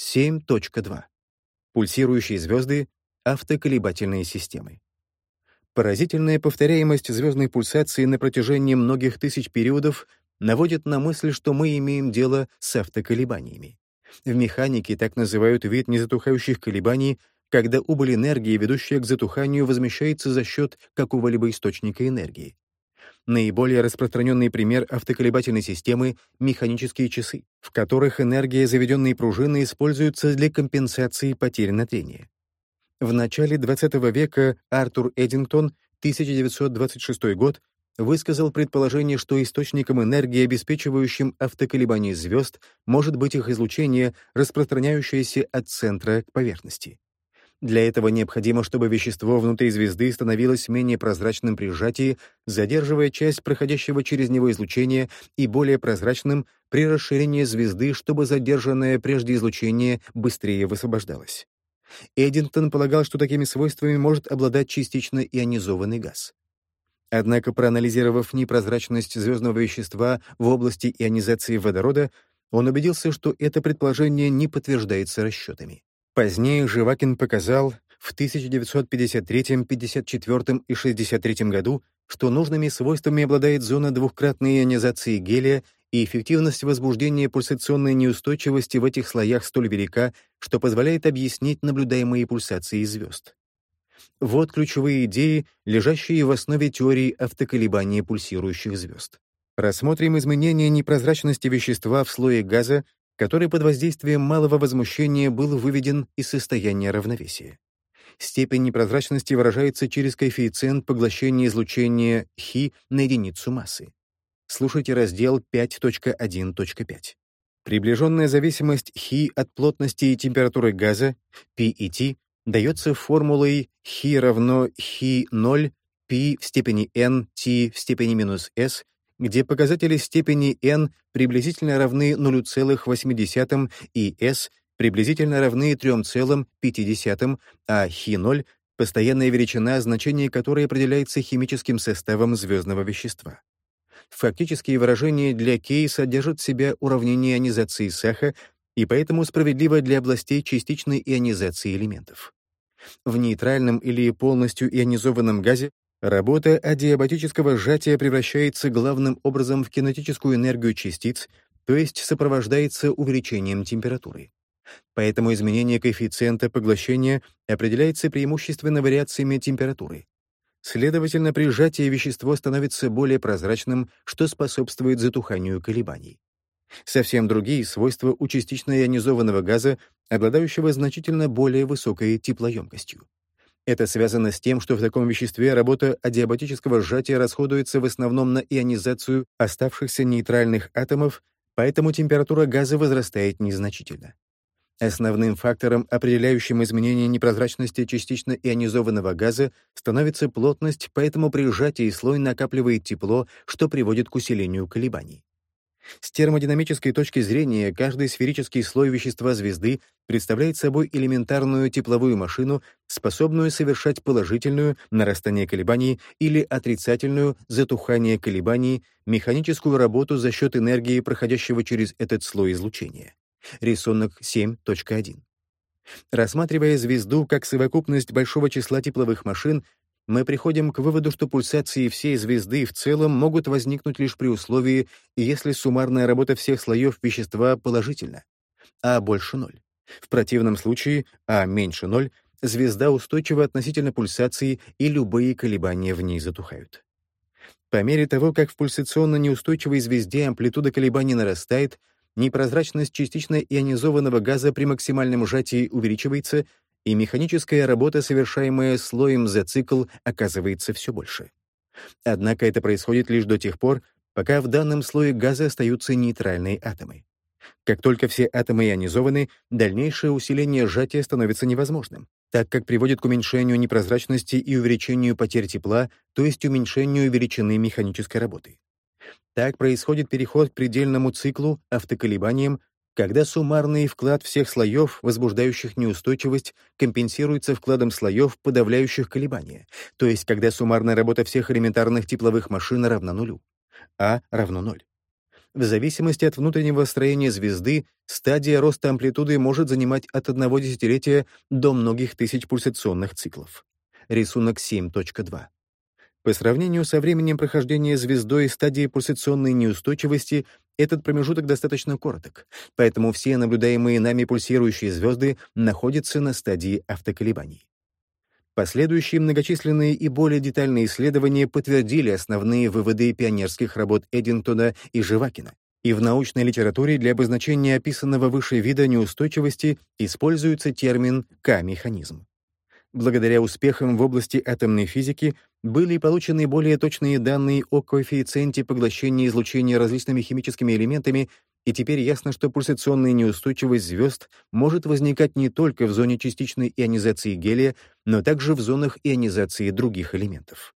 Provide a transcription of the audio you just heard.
7.2. Пульсирующие звезды — автоколебательные системы. Поразительная повторяемость звездной пульсации на протяжении многих тысяч периодов наводит на мысль, что мы имеем дело с автоколебаниями. В механике так называют вид незатухающих колебаний, когда убыль энергии, ведущая к затуханию, возмещается за счет какого-либо источника энергии. Наиболее распространенный пример автоколебательной системы — механические часы, в которых энергия заведенной пружины используется для компенсации потери на трение. В начале XX века Артур Эдингтон, 1926 год, высказал предположение, что источником энергии, обеспечивающим автоколебания звезд, может быть их излучение, распространяющееся от центра к поверхности. Для этого необходимо, чтобы вещество внутри звезды становилось менее прозрачным при сжатии, задерживая часть проходящего через него излучения, и более прозрачным при расширении звезды, чтобы задержанное прежде излучение быстрее высвобождалось. Эдинтон полагал, что такими свойствами может обладать частично ионизованный газ. Однако, проанализировав непрозрачность звездного вещества в области ионизации водорода, он убедился, что это предположение не подтверждается расчетами. Позднее Живакин показал в 1953, 54 и 63 году, что нужными свойствами обладает зона двухкратной ионизации гелия и эффективность возбуждения пульсационной неустойчивости в этих слоях столь велика, что позволяет объяснить наблюдаемые пульсации звезд. Вот ключевые идеи, лежащие в основе теории автоколебания пульсирующих звезд. Рассмотрим изменения непрозрачности вещества в слое газа, который под воздействием малого возмущения был выведен из состояния равновесия. Степень непрозрачности выражается через коэффициент поглощения излучения Хи на единицу массы. Слушайте раздел 5.1.5. Приближенная зависимость Хи от плотности и температуры газа, P и T, дается формулой Хи равно Хи 0, P в степени n, T в степени минус S где показатели степени n приблизительно равны 0,8 и s приблизительно равны 3,5, а χ0 — постоянная величина, значение которой определяется химическим составом звездного вещества. Фактические выражения для K содержат в себя уравнение ионизации Саха и поэтому справедливо для областей частичной ионизации элементов. В нейтральном или полностью ионизованном газе работа адиабатического сжатия превращается главным образом в кинетическую энергию частиц, то есть сопровождается увеличением температуры. Поэтому изменение коэффициента поглощения определяется преимущественно вариациями температуры. Следовательно, при сжатии вещество становится более прозрачным, что способствует затуханию колебаний. Совсем другие свойства у частично ионизованного газа, обладающего значительно более высокой теплоемкостью. Это связано с тем, что в таком веществе работа адиабатического сжатия расходуется в основном на ионизацию оставшихся нейтральных атомов, поэтому температура газа возрастает незначительно. Основным фактором, определяющим изменение непрозрачности частично ионизованного газа, становится плотность, поэтому при сжатии слой накапливает тепло, что приводит к усилению колебаний. С термодинамической точки зрения, каждый сферический слой вещества звезды представляет собой элементарную тепловую машину, способную совершать положительную нарастание колебаний или отрицательную затухание колебаний, механическую работу за счет энергии, проходящего через этот слой излучения. Рисунок 7.1. Рассматривая звезду как совокупность большого числа тепловых машин, мы приходим к выводу, что пульсации всей звезды в целом могут возникнуть лишь при условии, если суммарная работа всех слоев вещества положительна, а больше ноль. В противном случае, а меньше ноль, звезда устойчива относительно пульсации, и любые колебания в ней затухают. По мере того, как в пульсационно неустойчивой звезде амплитуда колебаний нарастает, непрозрачность частично ионизованного газа при максимальном сжатии увеличивается, и механическая работа, совершаемая слоем за цикл, оказывается все больше. Однако это происходит лишь до тех пор, пока в данном слое газа остаются нейтральные атомы. Как только все атомы ионизованы, дальнейшее усиление сжатия становится невозможным, так как приводит к уменьшению непрозрачности и увеличению потерь тепла, то есть уменьшению величины механической работы. Так происходит переход к предельному циклу, автоколебаниям, когда суммарный вклад всех слоев, возбуждающих неустойчивость, компенсируется вкладом слоев, подавляющих колебания, то есть когда суммарная работа всех элементарных тепловых машин равна нулю, А равно ноль. в зависимости от внутреннего строения звезды, стадия роста амплитуды может занимать от одного десятилетия до многих тысяч пульсационных циклов. Рисунок 7.2. По сравнению со временем прохождения звездой стадии пульсационной неустойчивости, этот промежуток достаточно короток, поэтому все наблюдаемые нами пульсирующие звезды находятся на стадии автоколебаний. Последующие многочисленные и более детальные исследования подтвердили основные выводы пионерских работ Эдингтона и Живакина. И в научной литературе для обозначения описанного выше вида неустойчивости используется термин «К-механизм». Благодаря успехам в области атомной физики были получены более точные данные о коэффициенте поглощения излучения различными химическими элементами, и теперь ясно, что пульсационная неустойчивость звезд может возникать не только в зоне частичной ионизации гелия, но также в зонах ионизации других элементов.